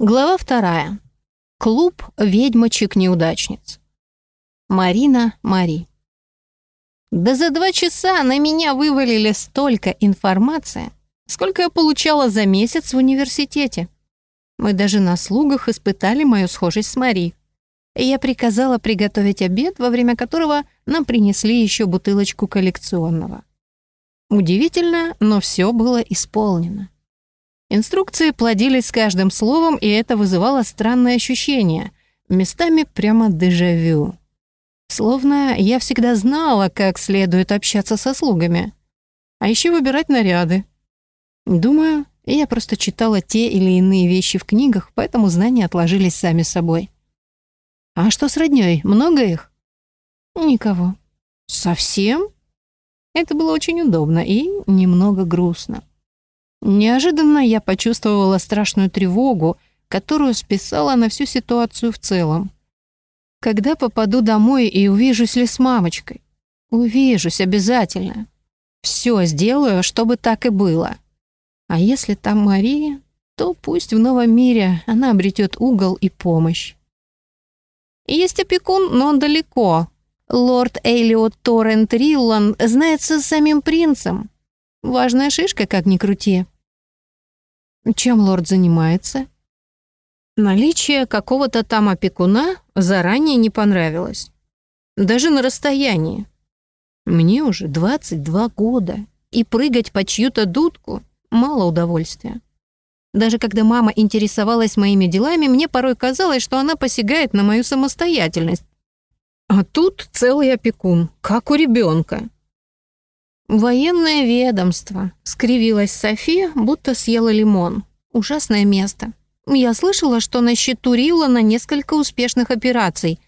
Глава вторая. Клуб ведьмочек-неудачниц. Марина Мари. Да за два часа на меня вывалили столько информации, сколько я получала за месяц в университете. Мы даже на слугах испытали мою схожесть с Мари. Я приказала приготовить обед, во время которого нам принесли еще бутылочку коллекционного. Удивительно, но все было исполнено. Инструкции плодились с каждым словом, и это вызывало странное ощущение, местами прямо дежавю. Словно я всегда знала, как следует общаться со слугами. А еще выбирать наряды. Думаю, я просто читала те или иные вещи в книгах, поэтому знания отложились сами собой. А что с роднёй? Много их? Никого. Совсем? Это было очень удобно и немного грустно. Неожиданно я почувствовала страшную тревогу, которую списала на всю ситуацию в целом. Когда попаду домой и увижусь ли с мамочкой? Увижусь обязательно. Все сделаю, чтобы так и было. А если там Мария, то пусть в новом мире она обретет угол и помощь. Есть опекун, но он далеко. Лорд Эйлиот Торрент Риллан знается с самим принцем. Важная шишка, как ни крути. Чем лорд занимается? Наличие какого-то там опекуна заранее не понравилось. Даже на расстоянии. Мне уже 22 года, и прыгать по чью-то дудку мало удовольствия. Даже когда мама интересовалась моими делами, мне порой казалось, что она посягает на мою самостоятельность. А тут целый опекун, как у ребенка. «Военное ведомство», — скривилась София, будто съела лимон. «Ужасное место. Я слышала, что на счету Рилла на несколько успешных операций.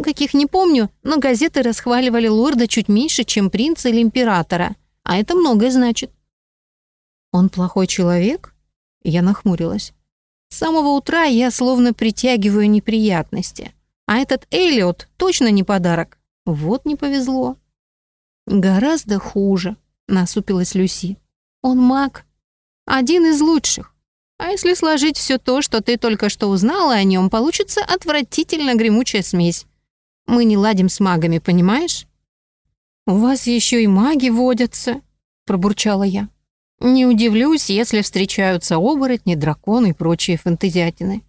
Каких не помню, но газеты расхваливали лорда чуть меньше, чем принца или императора. А это многое значит». «Он плохой человек?» Я нахмурилась. С самого утра я словно притягиваю неприятности. А этот Эллиот точно не подарок. Вот не повезло. «Гораздо хуже», — насупилась Люси. «Он маг. Один из лучших. А если сложить все то, что ты только что узнала о нем, получится отвратительно гремучая смесь. Мы не ладим с магами, понимаешь?» «У вас еще и маги водятся», — пробурчала я. «Не удивлюсь, если встречаются оборотни, драконы и прочие фантазиатины».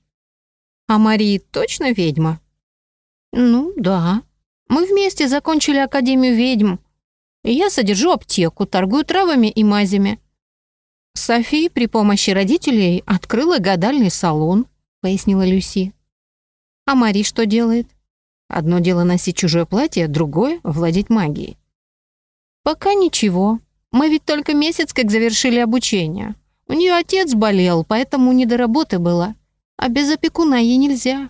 «А Мария точно ведьма?» «Ну, да. Мы вместе закончили Академию ведьм, я содержу аптеку, торгую травами и мазями. Софи при помощи родителей открыла гадальный салон, пояснила Люси. А Мари что делает? Одно дело носить чужое платье, другое — владеть магией. Пока ничего. Мы ведь только месяц как завершили обучение. У нее отец болел, поэтому не до работы было. А без опекуна ей нельзя.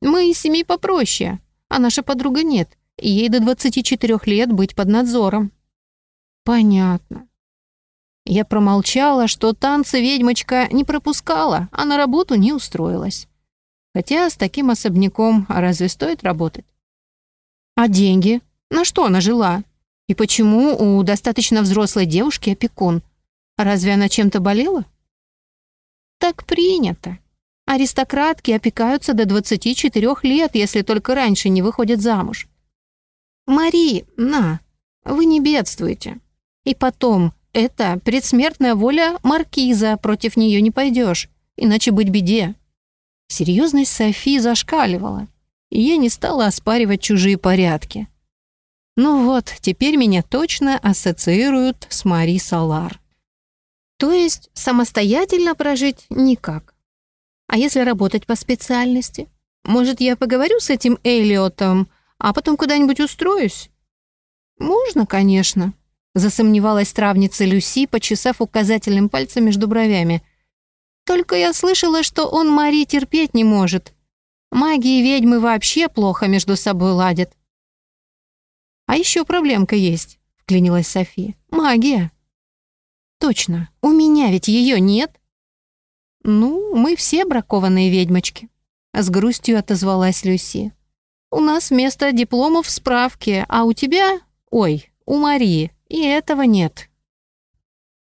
Мы из семей попроще, а наша подруга нет. Ей до 24 лет быть под надзором. Понятно. Я промолчала, что танцы ведьмочка не пропускала, а на работу не устроилась. Хотя с таким особняком разве стоит работать? А деньги? На что она жила? И почему у достаточно взрослой девушки опекун? Разве она чем-то болела? Так принято. Аристократки опекаются до 24 лет, если только раньше не выходят замуж. «Мари, на, вы не бедствуете. И потом, это предсмертная воля маркиза, против нее не пойдешь, иначе быть беде». Серьезность Софи зашкаливала, и я не стала оспаривать чужие порядки. Ну вот, теперь меня точно ассоциируют с Мари Салар. То есть самостоятельно прожить никак. А если работать по специальности? Может, я поговорю с этим Элиотом, а потом куда-нибудь устроюсь?» «Можно, конечно», — засомневалась травница Люси, почесав указательным пальцем между бровями. «Только я слышала, что он Мари терпеть не может. Маги и ведьмы вообще плохо между собой ладят». «А еще проблемка есть», — вклинилась София. «Магия». «Точно, у меня ведь ее нет». «Ну, мы все бракованные ведьмочки», — с грустью отозвалась Люси. У нас вместо дипломов справки, а у тебя... Ой, у Марии. И этого нет.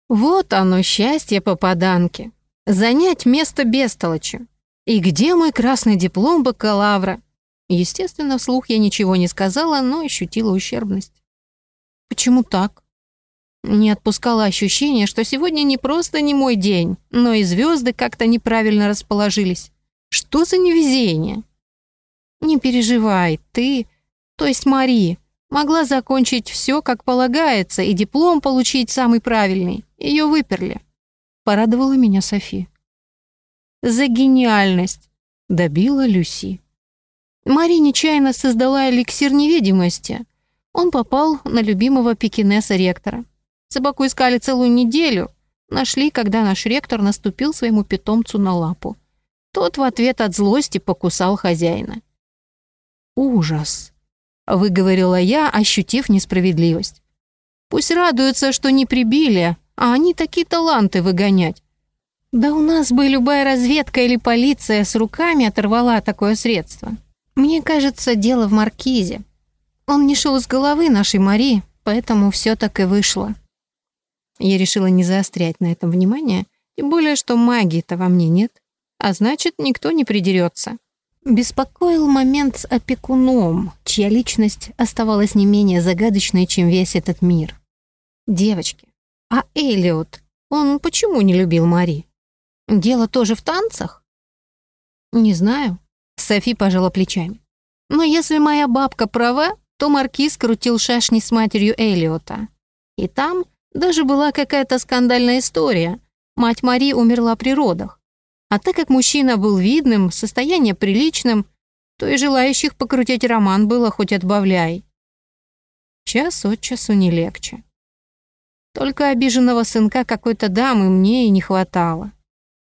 Вот оно, счастье попаданки. Занять место бестолочи. И где мой красный диплом бакалавра? Естественно, вслух я ничего не сказала, но ощутила ущербность. Почему так? Не отпускало ощущение, что сегодня не просто не мой день, но и звезды как-то неправильно расположились. Что за невезение? Не переживай, ты, то есть Мари, могла закончить все как полагается и диплом получить самый правильный. Ее выперли. Порадовала меня Софи. За гениальность, добила Люси. Мари нечаянно создала эликсир невидимости. Он попал на любимого пекинеса ректора. Собаку искали целую неделю. Нашли, когда наш ректор наступил своему питомцу на лапу. Тот в ответ от злости покусал хозяина. «Ужас!» — выговорила я, ощутив несправедливость. «Пусть радуются, что не прибили, а они такие таланты выгонять. Да у нас бы любая разведка или полиция с руками оторвала такое средство. Мне кажется, дело в маркизе. Он не шел из головы нашей Мари, поэтому все так и вышло». Я решила не заострять на этом внимание, тем более, что магии-то во мне нет, а значит, никто не придерется. Беспокоил момент с опекуном, чья личность оставалась не менее загадочной, чем весь этот мир. Девочки, а Элиот, он почему не любил Мари? Дело тоже в танцах? Не знаю. Софи пожала плечами. Но если моя бабка права, то Маркиз крутил шашни с матерью Элиота. И там даже была какая-то скандальная история. Мать Мари умерла при родах. А так как мужчина был видным, состояние приличным, то и желающих покрутить роман было хоть отбавляй. Час от часу не легче. Только обиженного сынка какой-то дамы мне и не хватало.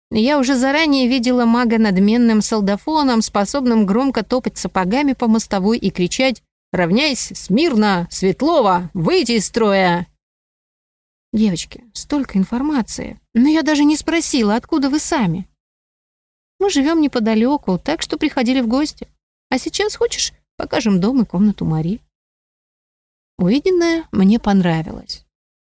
Я уже заранее видела мага надменным солдафоном, способным громко топать сапогами по мостовой и кричать «Равняйсь! Смирно! Светлова! Выйти из строя!» «Девочки, столько информации, но я даже не спросила, откуда вы сами?» «Мы живем неподалеку, так что приходили в гости. А сейчас, хочешь, покажем дом и комнату Мари?» Увиденное мне понравилось.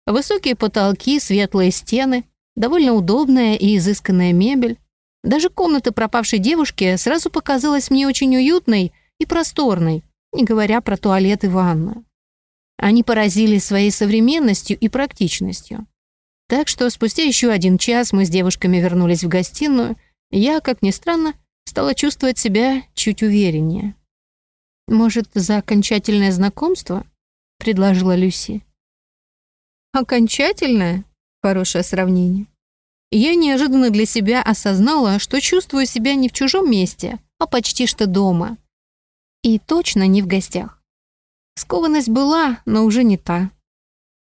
Высокие потолки, светлые стены, довольно удобная и изысканная мебель. Даже комната пропавшей девушки сразу показалась мне очень уютной и просторной, не говоря про туалет и ванную. Они поразили своей современностью и практичностью. Так что спустя еще один час мы с девушками вернулись в гостиную, я, как ни странно, стала чувствовать себя чуть увереннее. «Может, за окончательное знакомство?» — предложила Люси. «Окончательное?» — хорошее сравнение. Я неожиданно для себя осознала, что чувствую себя не в чужом месте, а почти что дома. И точно не в гостях. Скованность была, но уже не та.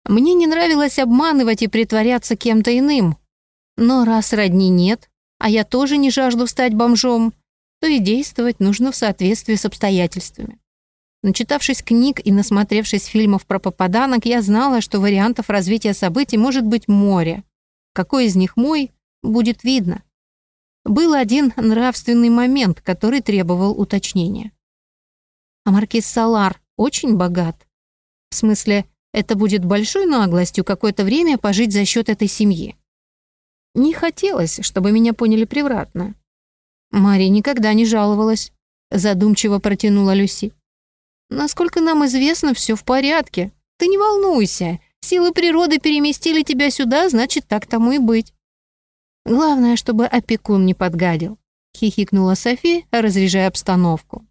Мне не нравилось обманывать и притворяться кем-то иным. Но раз родни нет, а я тоже не жажду стать бомжом, то и действовать нужно в соответствии с обстоятельствами. Начитавшись книг и насмотревшись фильмов про попаданок, я знала, что вариантов развития событий может быть море. Какой из них мой, будет видно. Был один нравственный момент, который требовал уточнения. А маркиз Салар очень богат. В смысле, это будет большой наглостью какое-то время пожить за счет этой семьи. Не хотелось, чтобы меня поняли превратно. Мария никогда не жаловалась, задумчиво протянула Люси. Насколько нам известно, все в порядке. Ты не волнуйся. Силы природы переместили тебя сюда, значит, так тому и быть. Главное, чтобы опекун не подгадил, хихикнула Софи, разряжая обстановку.